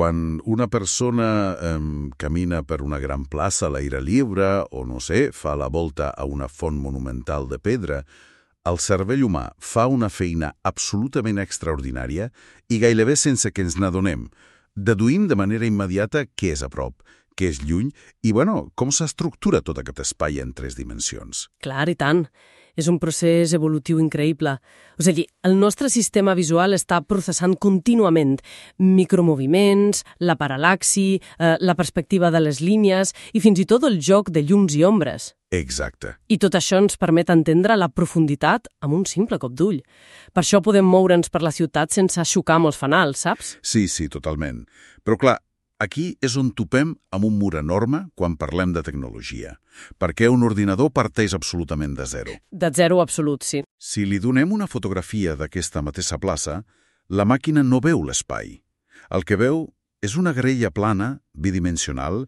quan una persona eh, camina per una gran plaça a l'aire lliure o, no sé, fa la volta a una font monumental de pedra, el cervell humà fa una feina absolutament extraordinària i gairebé sense que ens n'adonem. Deduïm de manera immediata què és a prop, què és lluny i, bueno, com s'estructura tot aquest espai en tres dimensions. Clar, i tant. És un procés evolutiu increïble. O sigui, el nostre sistema visual està processant contínuament micromoviments, la paral·laxi, eh, la perspectiva de les línies i fins i tot el joc de llums i ombres. Exacte. I tot això ens permet entendre la profunditat amb un simple cop d'ull. Per això podem moure'ns per la ciutat sense xocar amb els fanals, saps? Sí, sí, totalment. Però clar, aquí és on topem amb un mur enorme quan parlem de tecnologia, perquè un ordinador parteix absolutament de zero. De zero absolut, sí. Si li donem una fotografia d'aquesta mateixa plaça, la màquina no veu l'espai. El que veu és una grella plana, bidimensional,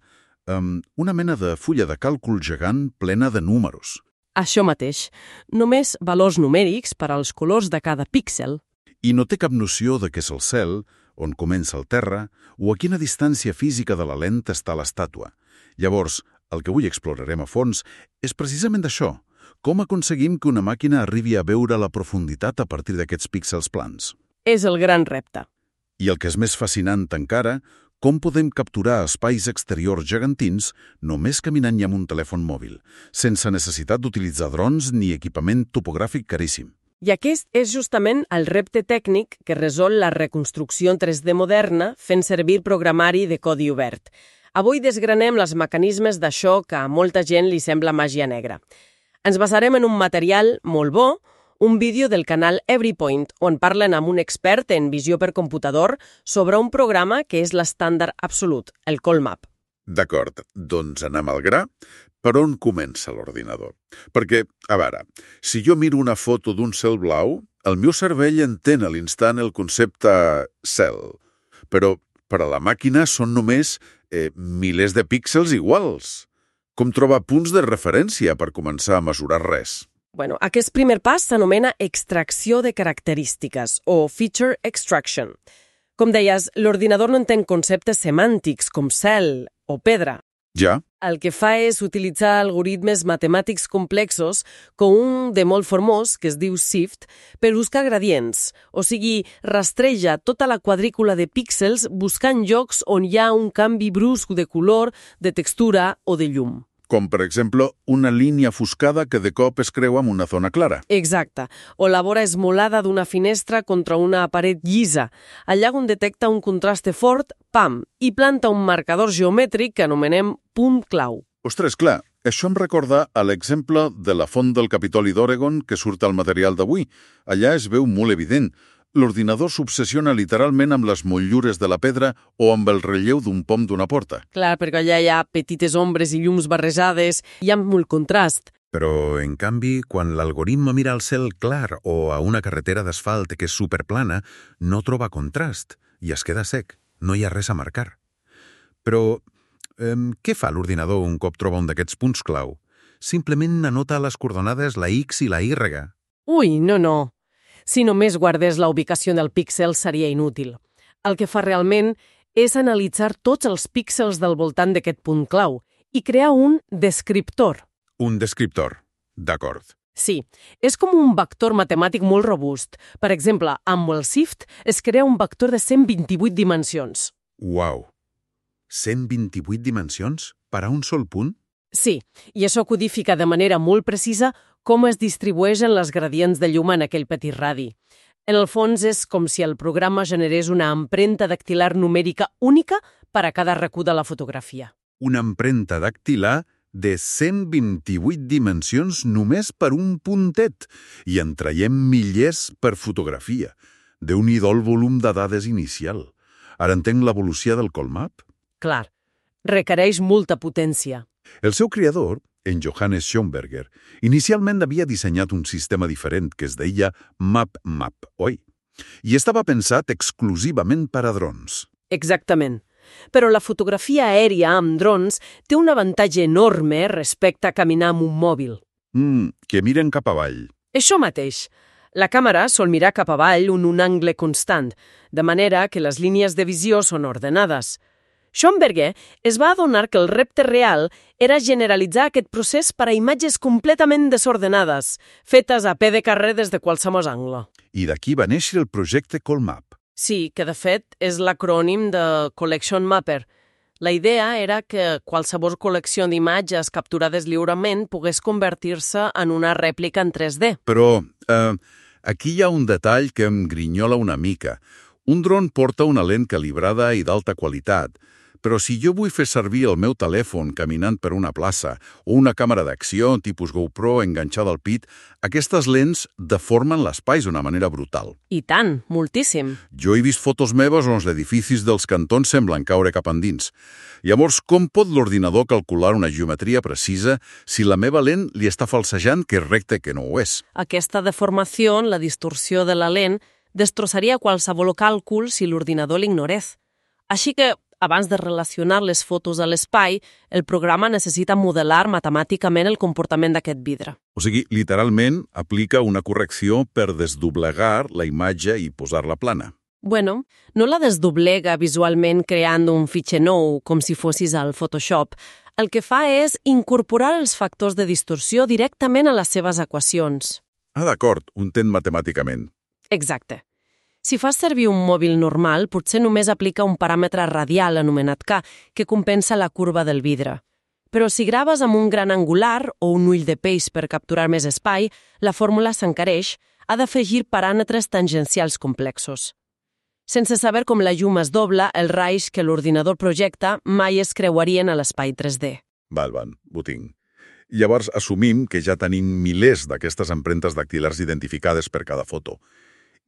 amb una mena de fulla de càlcul gegant plena de números. Això mateix. Només valors numèrics per als colors de cada píxel. I no té cap noció de què és el cel, on comença el terra, o a quina distància física de la lent està l'estàtua. Llavors, el que avui explorarem a fons és precisament això, com aconseguim que una màquina arribi a veure la profunditat a partir d'aquests píxels plans. És el gran repte. I el que és més fascinant encara, com podem capturar espais exteriors gegantins només caminant i amb un telèfon mòbil, sense necessitat d'utilitzar drons ni equipament topogràfic caríssim. I aquest és justament el repte tècnic que resol la reconstrucció en 3D moderna fent servir programari de codi obert. Avui desgranem els mecanismes d'això que a molta gent li sembla màgia negra. Ens basarem en un material molt bo, un vídeo del canal EveryPoint, on parlen amb un expert en visió per computador sobre un programa que és l'estàndard absolut, el Colmap. D'acord, doncs anem al gra. Per on comença l'ordinador? Perquè, a veure, si jo miro una foto d'un cel blau, el meu cervell entén a l'instant el concepte cel. Però per a la màquina són només eh, milers de píxels iguals. Com trobar punts de referència per començar a mesurar res? Bueno, aquest primer pas s'anomena extracció de característiques o feature extraction. Com deies, l'ordinador no entén conceptes semàntics com cel o pedra. Ja? El que fa és utilitzar algoritmes matemàtics complexos com un de molt formós, que es diu SIFT, per buscar gradients, o sigui, rastreja tota la quadrícula de píxels buscant llocs on hi ha un canvi brusc de color, de textura o de llum com per exemple una línia foscada que de cop es creua amb una zona clara. Exacte, o la vora esmolada d'una finestra contra una paret llisa, allà on detecta un contraste fort, pam, i planta un marcador geomètric que anomenem punt clau. Ostres, clar, això em recorda a l'exemple de la font del Capitoli d'Oregon que surt al material d'avui. Allà es veu molt evident, l'ordinador s'obsessiona literalment amb les motllures de la pedra o amb el relleu d'un pom d'una porta. Clar, perquè allà hi ha petites ombres i llums barrejades, hi ha molt contrast. Però, en canvi, quan l'algoritme mira al cel clar o a una carretera d'asfalt que és superplana, no troba contrast i es queda sec. No hi ha res a marcar. Però, eh, què fa l'ordinador un cop troba un d'aquests punts clau? Simplement anota les coordenades la X i la Y. Ui, no, no. Si només guardés la ubicació del píxel seria inútil. El que fa realment és analitzar tots els píxels del voltant d'aquest punt clau i crear un descriptor. Un descriptor, d'acord. Sí, és com un vector matemàtic molt robust. Per exemple, amb el SIFT es crea un vector de 128 dimensions. Uau! 128 dimensions per a un sol punt? Sí, i això codifica de manera molt precisa com es distribueixen les gradients de llum en aquell petit radi. En el fons és com si el programa generés una empremta dactilar numèrica única per a cada recut de la fotografia. Una empremta dactilar de 128 dimensions només per un puntet i en traiem millers per fotografia. de un idol volum de dades inicial. Ara entenc l'evolució del Colmap? Clar, requereix molta potència. El seu creador, en Johannes Schoenberger, inicialment havia dissenyat un sistema diferent que es deia MapMap, oi? I estava pensat exclusivament per a drons. Exactament. Però la fotografia aèria amb drons té un avantatge enorme respecte a caminar amb un mòbil. Mm, que miren cap avall. Això mateix. La càmera sol mirar cap avall en un angle constant, de manera que les línies de visió són ordenades. Schomberger es va adonar que el repte real era generalitzar aquest procés per a imatges completament desordenades, fetes a peu de carrer des de qualsevol angle. I d'aquí va néixer el projecte Colmap. Sí, que de fet és l'acrònim de Collection Mapper. La idea era que qualsevol col·lecció d'imatges capturades lliurement pogués convertir-se en una rèplica en 3D. Però eh, aquí hi ha un detall que em grinyola una mica. Un dron porta una lent calibrada i d'alta qualitat, però si jo vull fer servir el meu telèfon caminant per una plaça o una càmera d'acció tipus GoPro enganxada al pit, aquestes lents deformen l'espai d'una manera brutal. I tant, moltíssim. Jo he vist fotos meves on els edificis dels cantons semblen caure cap endins. Llavors, com pot l'ordinador calcular una geometria precisa si la meva lent li està falsejant que és recte que no ho és? Aquesta deformació, la distorsió de la lent, destrossaria qualsevol càlcul si l'ordinador l'ignorés. Així que abans de relacionar les fotos a l'espai, el programa necessita modelar matemàticament el comportament d'aquest vidre. O sigui, literalment aplica una correcció per desdoblegar la imatge i posar-la plana. Bueno, no la desdoblega visualment creant un fitxer nou, com si fossis al Photoshop. El que fa és incorporar els factors de distorsió directament a les seves equacions. Ah, d'acord, ho entén matemàticament. Exacte. Si fas servir un mòbil normal, potser només aplica un paràmetre radial anomenat K, que compensa la curva del vidre. Però si graves amb un gran angular o un ull de peix per capturar més espai, la fórmula s'encareix, ha d'afegir paràmetres tangencials complexos. Sense saber com la llum es dobla, els raigs que l'ordinador projecta mai es creuarien a l'espai 3D. Val, van, ho tinc. Llavors assumim que ja tenim milers d'aquestes empremtes dactilars identificades per cada foto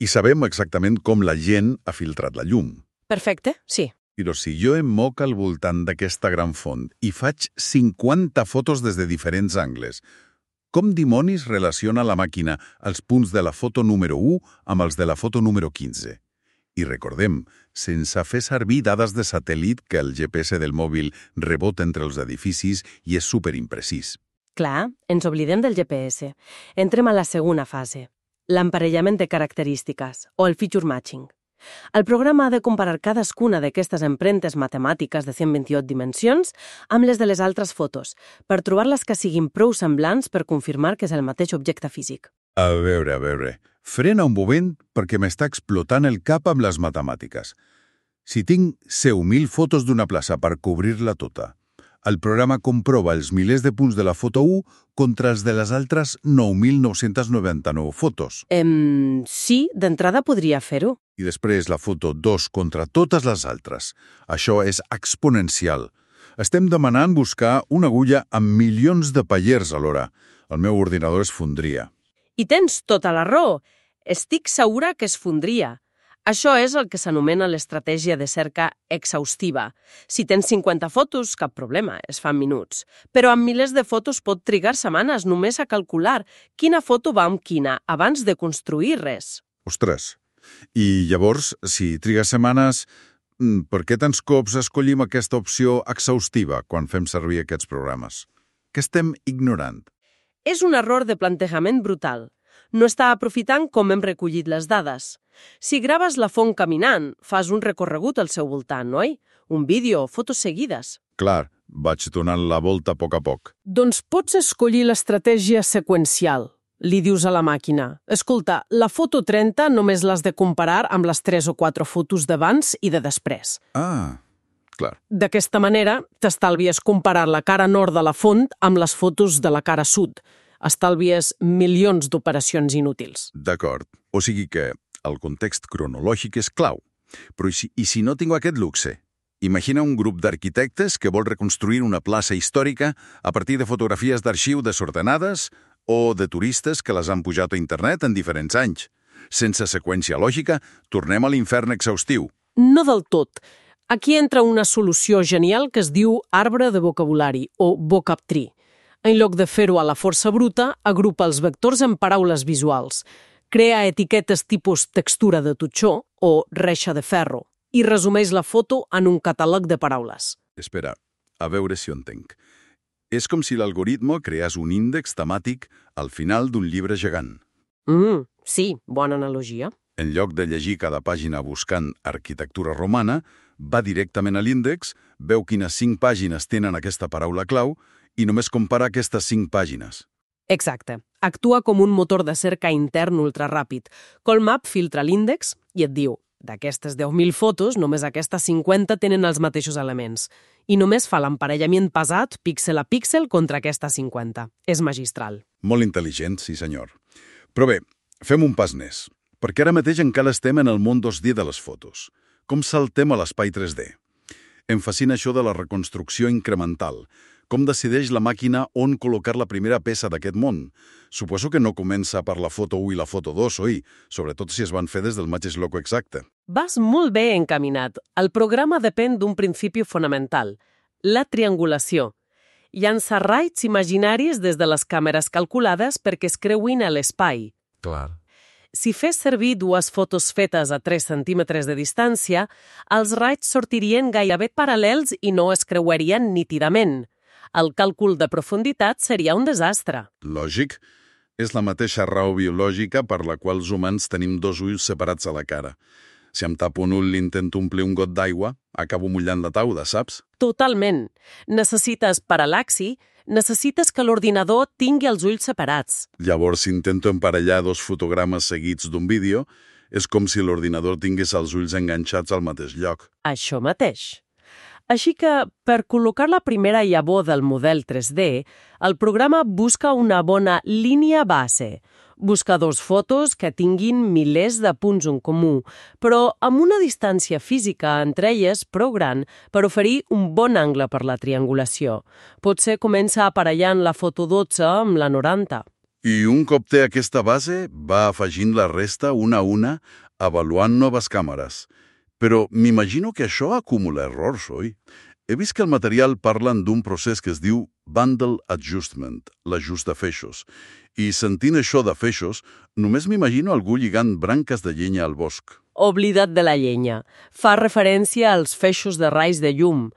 i sabem exactament com la gent ha filtrat la llum. Perfecte, sí. Però si jo em moc al voltant d'aquesta gran font i faig 50 fotos des de diferents angles, com dimonis relaciona la màquina els punts de la foto número 1 amb els de la foto número 15? I recordem, sense fer servir dades de satèl·lit que el GPS del mòbil rebota entre els edificis i és superimprecís. Clar, ens oblidem del GPS. Entrem a la segona fase, l'emparellament de característiques, o el feature matching. El programa ha de comparar cadascuna d'aquestes empremtes matemàtiques de 128 dimensions amb les de les altres fotos, per trobar les que siguin prou semblants per confirmar que és el mateix objecte físic. A veure, a veure, frena un moment perquè m'està explotant el cap amb les matemàtiques. Si tinc 10.000 fotos d'una plaça per cobrir-la tota, el programa comprova els milers de punts de la foto 1 contra els de les altres 9.999 fotos. Em, sí, d'entrada podria fer-ho. I després la foto 2 contra totes les altres. Això és exponencial. Estem demanant buscar una agulla amb milions de pallers alhora. El meu ordinador es fondria. I tens tota la raó. Estic segura que es fondria. Això és el que s'anomena l'estratègia de cerca exhaustiva. Si tens 50 fotos, cap problema, es fan minuts. Però amb milers de fotos pot trigar setmanes només a calcular quina foto va amb quina abans de construir res. Ostres! I llavors, si triga setmanes, mm, per què tants cops escollim aquesta opció exhaustiva quan fem servir aquests programes? Què estem ignorant? És un error de plantejament brutal. No està aprofitant com hem recollit les dades. Si graves la font caminant, fas un recorregut al seu voltant, oi? Un vídeo o fotos seguides. Clar, vaig donant la volta a poc a poc. Doncs pots escollir l'estratègia seqüencial. Li dius a la màquina, escolta, la foto 30 només l'has de comparar amb les 3 o 4 fotos d'abans i de després. Ah, clar. D'aquesta manera, t'estalvies comparar la cara nord de la font amb les fotos de la cara sud. Estalvies milions d'operacions inútils. D'acord. O sigui que el context cronològic és clau. Però i si, i si no tinc aquest luxe? Imagina un grup d'arquitectes que vol reconstruir una plaça històrica a partir de fotografies d'arxiu desordenades o de turistes que les han pujat a internet en diferents anys. Sense seqüència lògica, tornem a l'infern exhaustiu. No del tot. Aquí entra una solució genial que es diu arbre de vocabulari o vocabtree. En lloc de fer-ho a la força bruta, agrupa els vectors en paraules visuals crea etiquetes tipus textura de totxó o reixa de ferro i resumeix la foto en un catàleg de paraules. Espera, a veure si ho entenc. És com si l'algoritme creés un índex temàtic al final d'un llibre gegant. Mm, sí, bona analogia. En lloc de llegir cada pàgina buscant arquitectura romana, va directament a l'índex, veu quines cinc pàgines tenen aquesta paraula clau i només compara aquestes cinc pàgines. Exacte. Actua com un motor de cerca intern ultraràpid. Colmap filtra l'índex i et diu d'aquestes 10.000 fotos, només aquestes 50 tenen els mateixos elements. I només fa l'emparellament pesat, píxel a píxel, contra aquestes 50. És magistral. Molt intel·ligent, sí senyor. Però bé, fem un pas més, perquè ara mateix encara estem en el món 2D de les fotos. Com saltem a l'espai 3D? Em fascina això de la reconstrucció incremental, com decideix la màquina on col·locar la primera peça d'aquest món? Suposo que no comença per la foto 1 i la foto 2, oi? Sobretot si es van fer des del mateix loco exacte. Vas molt bé encaminat. El programa depèn d'un principi fonamental, la triangulació. Llança raids imaginaris des de les càmeres calculades perquè es creuin a l'espai. Clar. Si fes servir dues fotos fetes a 3 centímetres de distància, els raids sortirien gairebé paral·lels i no es creuarien nítidament el càlcul de profunditat seria un desastre. Lògic. És la mateixa raó biològica per la qual els humans tenim dos ulls separats a la cara. Si em tapo un ull i intento omplir un got d'aigua, acabo mullant la tauda, saps? Totalment. Necessites paral·laxi, necessites que l'ordinador tingui els ulls separats. Llavors, si intento emparellar dos fotogrames seguits d'un vídeo, és com si l'ordinador tingués els ulls enganxats al mateix lloc. Això mateix. Així que, per col·locar la primera llavor del model 3D, el programa busca una bona línia base. Busca dos fotos que tinguin milers de punts en comú, però amb una distància física entre elles prou gran per oferir un bon angle per la triangulació. Potser comença aparellant la foto 12 amb la 90. I un cop té aquesta base, va afegint la resta una a una, avaluant noves càmeres. Però m'imagino que això acumula errors, oi? He vist que el material parlen d'un procés que es diu Bundle Adjustment, l'ajust de feixos. I sentint això de feixos, només m'imagino algú lligant branques de llenya al bosc. Oblida't de la llenya. Fa referència als feixos de raigs de llum.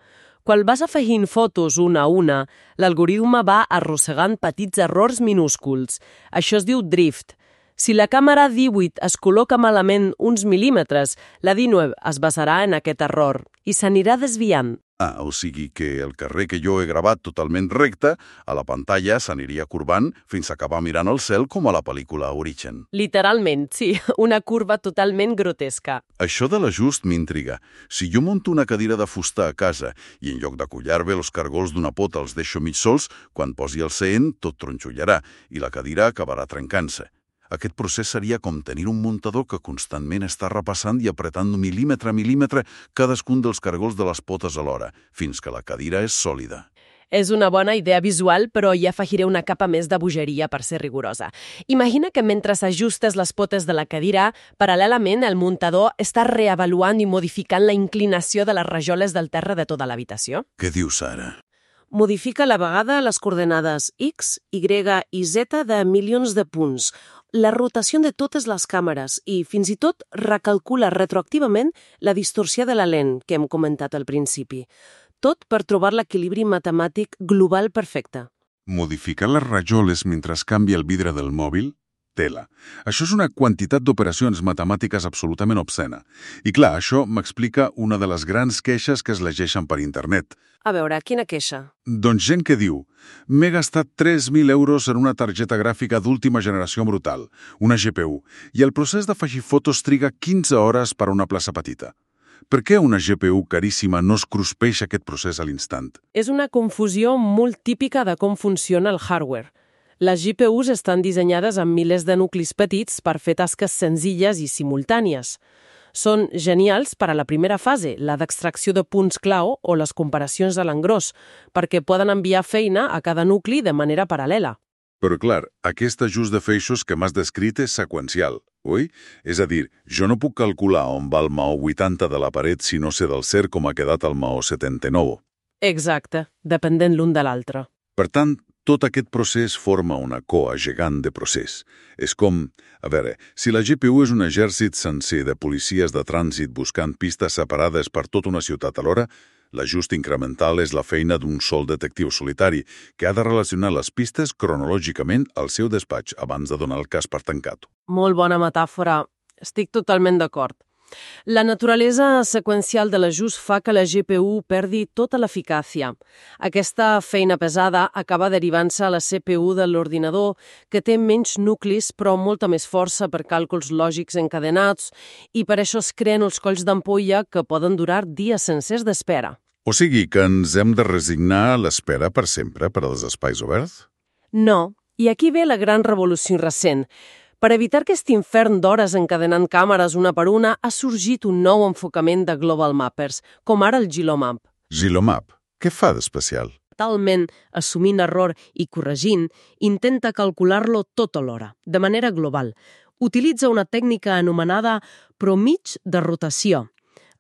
Quan vas afegint fotos una a una, l'algoritme va arrossegant petits errors minúsculs. Això es diu drift, si la càmera 18 es col·loca malament uns mil·límetres, la 19 es basarà en aquest error i s'anirà desviant. Ah, o sigui que el carrer que jo he gravat totalment recte, a la pantalla s'aniria corbant fins a acabar mirant el cel com a la pel·lícula Origen. Literalment, sí, una curva totalment grotesca. Això de l'ajust m'intriga. Si jo monto una cadira de fusta a casa i en lloc de collar-bé els cargols d'una pota els deixo mig sols, quan posi el seient tot tronxollarà i la cadira acabarà trencant-se. Aquest procés seria com tenir un muntador que constantment està repassant i apretant mil·límetre a mil·límetre cadascun dels cargols de les potes alhora, fins que la cadira és sòlida. És una bona idea visual, però hi afegiré una capa més de bogeria per ser rigorosa. Imagina que mentre s'ajustes les potes de la cadira, paral·lelament el muntador està reavaluant i modificant la inclinació de les rajoles del terra de tota l'habitació. Què dius ara? Modifica a la vegada les coordenades X, Y i Z de milions de punts, la rotació de totes les càmeres i, fins i tot, recalcula retroactivament la distorsió de la lent que hem comentat al principi. Tot per trobar l'equilibri matemàtic global perfecte. Modificar les rajoles mentre canvia el vidre del mòbil? Tela. Això és una quantitat d'operacions matemàtiques absolutament obscena. I clar, això m'explica una de les grans queixes que es llegeixen per internet. A veure, quina queixa? Doncs gent que diu m'he gastat 3.000 euros en una targeta gràfica d'última generació brutal, una GPU, i el procés d'afegir fotos triga 15 hores per a una plaça petita. Per què una GPU caríssima no es cruspeix aquest procés a l'instant? És una confusió molt típica de com funciona el hardware. Les GPUs estan dissenyades amb milers de nuclis petits per fer tasques senzilles i simultànies. Són genials per a la primera fase, la d'extracció de punts clau o les comparacions a l'engròs, perquè poden enviar feina a cada nucli de manera paral·lela. Però clar, aquest ajust de feixos que m'has descrit és seqüencial, oi? És a dir, jo no puc calcular on va el maó 80 de la paret si no sé del cert com ha quedat el maó 79. Exacte, dependent l'un de l'altre. Per tant, tot aquest procés forma una coa gegant de procés. És com, a veure, si la GPU és un exèrcit sencer de policies de trànsit buscant pistes separades per tota una ciutat alhora, L'ajust incremental és la feina d'un sol detectiu solitari que ha de relacionar les pistes cronològicament al seu despatx abans de donar el cas per tancat. Molt bona metàfora. Estic totalment d'acord. La naturalesa seqüencial de l'ajust fa que la GPU perdi tota l'eficàcia. Aquesta feina pesada acaba derivant-se a la CPU de l'ordinador, que té menys nuclis però molta més força per càlculs lògics encadenats i per això es creen els colls d'ampolla que poden durar dies sencers d'espera. O sigui que ens hem de resignar a l'espera per sempre per als espais oberts? No, i aquí ve la gran revolució recent. Per evitar aquest infern d'hores encadenant càmeres una per una, ha sorgit un nou enfocament de Global Mappers, com ara el Gilomap. Gilomap, què fa d'especial? Talment, assumint error i corregint, intenta calcular-lo tot alhora, de manera global. Utilitza una tècnica anomenada promig de rotació,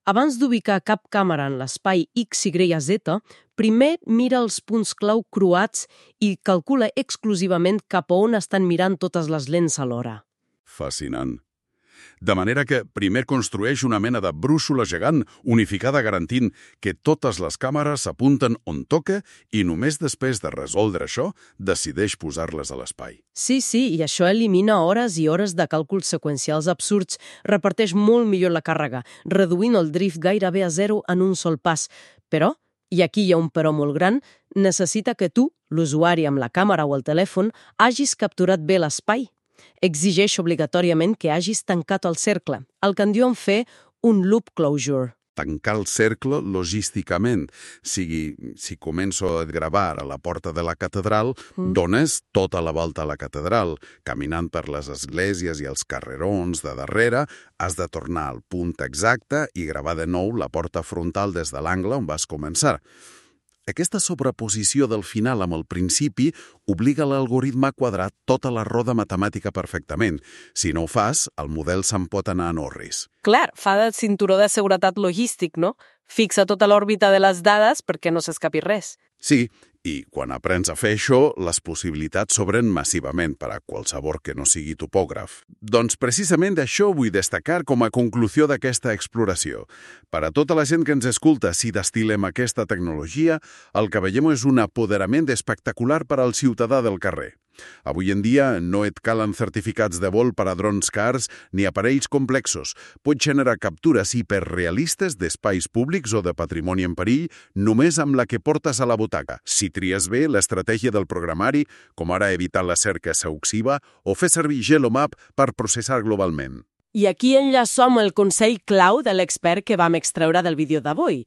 abans d'ubicar cap càmera en l'espai X, Y, Z, primer mira els punts clau croats i calcula exclusivament cap a on estan mirant totes les lents alhora. Fascinant. De manera que primer construeix una mena de brúixola gegant unificada garantint que totes les càmeres s'apunten on toca i només després de resoldre això decideix posar-les a l'espai. Sí, sí, i això elimina hores i hores de càlculs seqüencials absurds, reparteix molt millor la càrrega, reduint el drift gairebé a zero en un sol pas. Però, i aquí hi ha un però molt gran, necessita que tu, l'usuari amb la càmera o el telèfon, hagis capturat bé l'espai exigeix obligatòriament que hagis tancat el cercle, el que en diuen fer un loop closure. Tancar el cercle logísticament. Sigui, si començo a gravar a la porta de la catedral, mm. dones tota la volta a la catedral. Caminant per les esglésies i els carrerons de darrere, has de tornar al punt exacte i gravar de nou la porta frontal des de l'angle on vas començar. Aquesta sobreposició del final amb el principi obliga l'algoritme a quadrar tota la roda matemàtica perfectament. Si no ho fas, el model se'n pot anar en orris. Clar, fa de cinturó de seguretat logístic, no? Fixa tota l'òrbita de les dades perquè no s'escapi res. Sí, i quan aprens a fer això, les possibilitats s'obren massivament per a qualsevol que no sigui topògraf. Doncs precisament d'això vull destacar com a conclusió d'aquesta exploració. Per a tota la gent que ens escolta, si destilem aquesta tecnologia, el que veiem és un apoderament espectacular per al ciutadà del carrer. Avui en dia no et calen certificats de vol per a drons cars ni aparells complexos. Pots generar captures hiperrealistes d'espais públics o de patrimoni en perill només amb la que portes a la butaca. Si tries bé l'estratègia del programari, com ara evitar la cerca sauxiva o fer servir Gelomap per processar globalment. I aquí enllaçom el consell clau de l'expert que vam extreure del vídeo d'avui.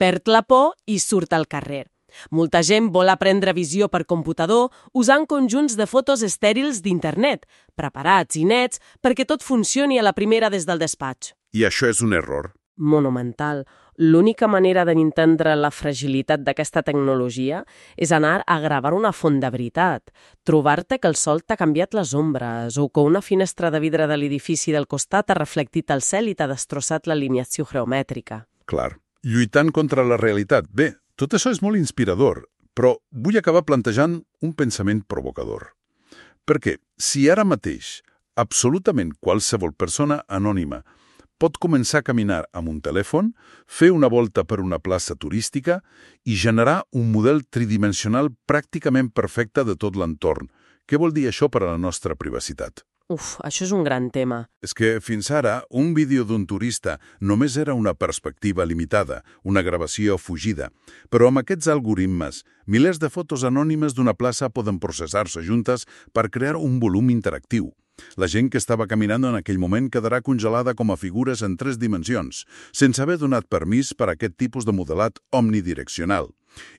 Perd la por i surt al carrer. Molta gent vol aprendre visió per computador usant conjunts de fotos estèrils d'internet, preparats i nets perquè tot funcioni a la primera des del despatx. I això és un error. Monumental. L'única manera d'entendre la fragilitat d'aquesta tecnologia és anar a gravar una font de veritat, trobar-te que el sol t'ha canviat les ombres o que una finestra de vidre de l'edifici del costat ha reflectit el cel i t'ha destrossat l'alineació geomètrica. Clar. Lluitant contra la realitat. Bé, tot això és molt inspirador, però vull acabar plantejant un pensament provocador. Perquè si ara mateix absolutament qualsevol persona anònima pot començar a caminar amb un telèfon, fer una volta per una plaça turística i generar un model tridimensional pràcticament perfecte de tot l'entorn. Què vol dir això per a la nostra privacitat? Uf, això és un gran tema. És que fins ara un vídeo d'un turista només era una perspectiva limitada, una gravació fugida. Però amb aquests algoritmes, milers de fotos anònimes d'una plaça poden processar-se juntes per crear un volum interactiu. La gent que estava caminant en aquell moment quedarà congelada com a figures en tres dimensions, sense haver donat permís per a aquest tipus de modelat omnidireccional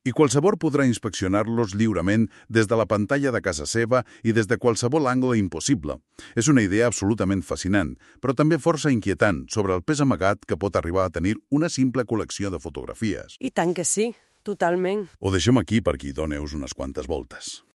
i qualsevol podrà inspeccionar-los lliurement des de la pantalla de casa seva i des de qualsevol angle impossible. És una idea absolutament fascinant, però també força inquietant sobre el pes amagat que pot arribar a tenir una simple col·lecció de fotografies. I tant que sí, totalment. Ho deixem aquí per qui doneu unes quantes voltes.